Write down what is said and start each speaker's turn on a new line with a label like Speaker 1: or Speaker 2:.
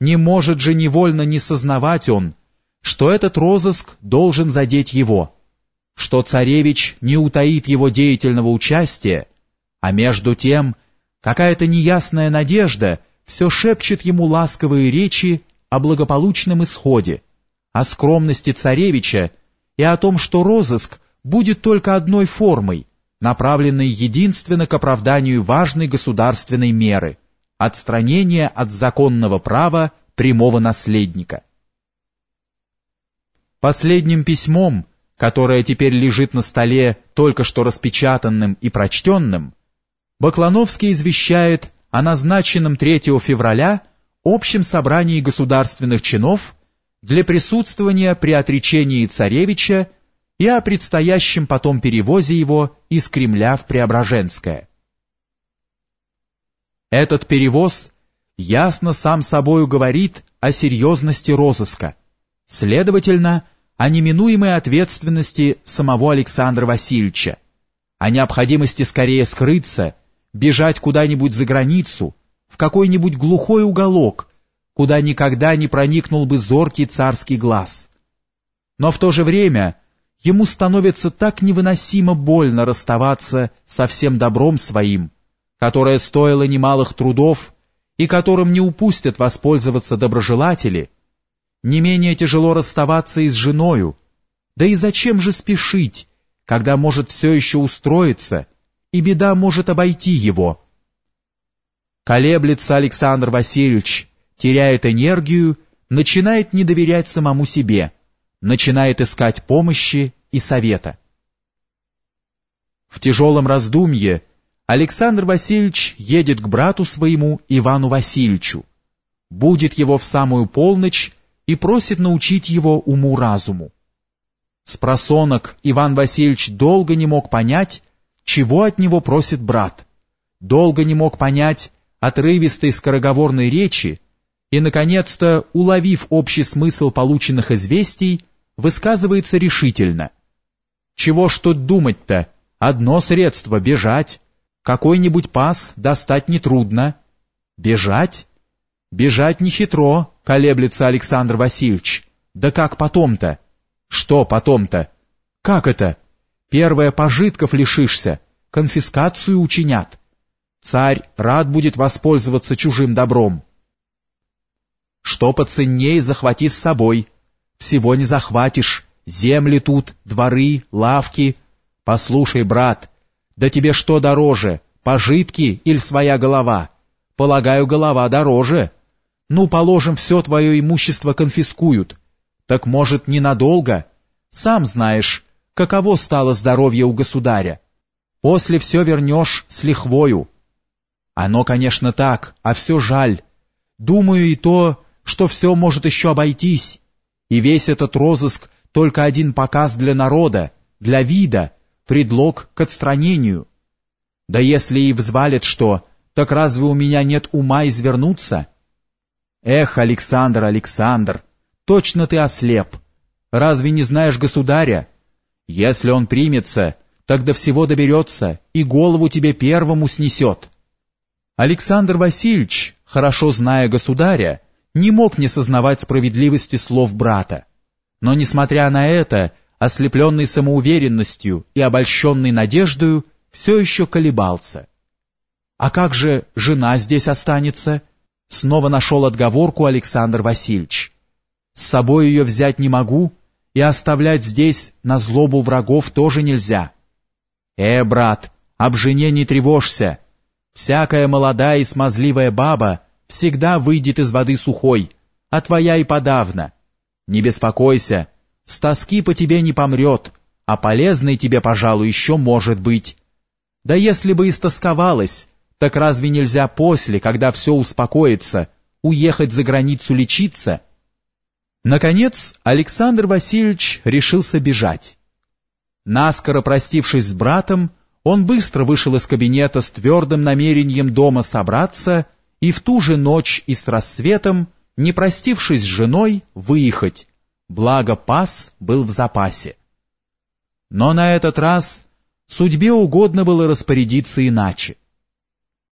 Speaker 1: Не может же невольно не сознавать он, что этот розыск должен задеть его, что царевич не утаит его деятельного участия, а между тем какая-то неясная надежда все шепчет ему ласковые речи о благополучном исходе, о скромности царевича и о том, что розыск будет только одной формой, направленной единственно к оправданию важной государственной меры – отстранения от законного права прямого наследника. Последним письмом, которое теперь лежит на столе только что распечатанным и прочтенным, Баклановский извещает о назначенном 3 февраля общем собрании государственных чинов для присутствования при отречении царевича и о предстоящем потом перевозе его из Кремля в Преображенское. Этот перевоз ясно сам собою говорит о серьезности розыска, следовательно, о неминуемой ответственности самого Александра Васильевича, о необходимости скорее скрыться, бежать куда-нибудь за границу, в какой-нибудь глухой уголок, куда никогда не проникнул бы зоркий царский глаз. Но в то же время ему становится так невыносимо больно расставаться со всем добром своим, которое стоило немалых трудов и которым не упустят воспользоваться доброжелатели, не менее тяжело расставаться и с женою, да и зачем же спешить, когда может все еще устроиться, и беда может обойти его. Колеблется Александр Васильевич, теряет энергию, начинает не доверять самому себе, начинает искать помощи и совета. В тяжелом раздумье Александр Васильевич едет к брату своему Ивану Васильевичу, будет его в самую полночь и просит научить его уму-разуму. Спросонок Иван Васильевич долго не мог понять, чего от него просит брат, долго не мог понять отрывистой скороговорной речи и, наконец-то, уловив общий смысл полученных известий, высказывается решительно. Чего ж тут думать-то? Одно средство — бежать. Какой-нибудь пас достать нетрудно. Бежать? Бежать не хитро, колеблется Александр Васильевич. Да как потом-то? Что потом-то? Как это? Первое пожитков лишишься, конфискацию учинят. Царь рад будет воспользоваться чужим добром. Что поценней захвати с собой. Всего не захватишь. Земли тут, дворы, лавки. Послушай, брат, да тебе что дороже, пожитки или своя голова? Полагаю, голова дороже. Ну, положим, все твое имущество конфискуют. Так, может, ненадолго? Сам знаешь, каково стало здоровье у государя. После все вернешь с лихвою. Оно, конечно, так, а все жаль. Думаю и то, что все может еще обойтись, и весь этот розыск только один показ для народа, для вида, предлог к отстранению. Да если и взвалят что, так разве у меня нет ума извернуться? Эх, Александр, Александр, точно ты ослеп. Разве не знаешь государя? Если он примется, так до всего доберется и голову тебе первому снесет. Александр Васильевич, хорошо зная государя, не мог не сознавать справедливости слов брата. Но, несмотря на это, ослепленный самоуверенностью и обольщенный надеждою, все еще колебался. «А как же жена здесь останется?» Снова нашел отговорку Александр Васильевич. «С собой ее взять не могу, и оставлять здесь на злобу врагов тоже нельзя». «Э, брат, об жене не тревожься. Всякая молодая и смазливая баба всегда выйдет из воды сухой, а твоя и подавно. Не беспокойся, с тоски по тебе не помрет, а полезной тебе, пожалуй, еще может быть. Да если бы истосковалась, так разве нельзя после, когда все успокоится, уехать за границу лечиться? Наконец, Александр Васильевич решился бежать. Наскоро простившись с братом, он быстро вышел из кабинета с твердым намерением дома собраться и в ту же ночь и с рассветом, не простившись с женой, выехать, благо пас был в запасе. Но на этот раз судьбе угодно было распорядиться иначе.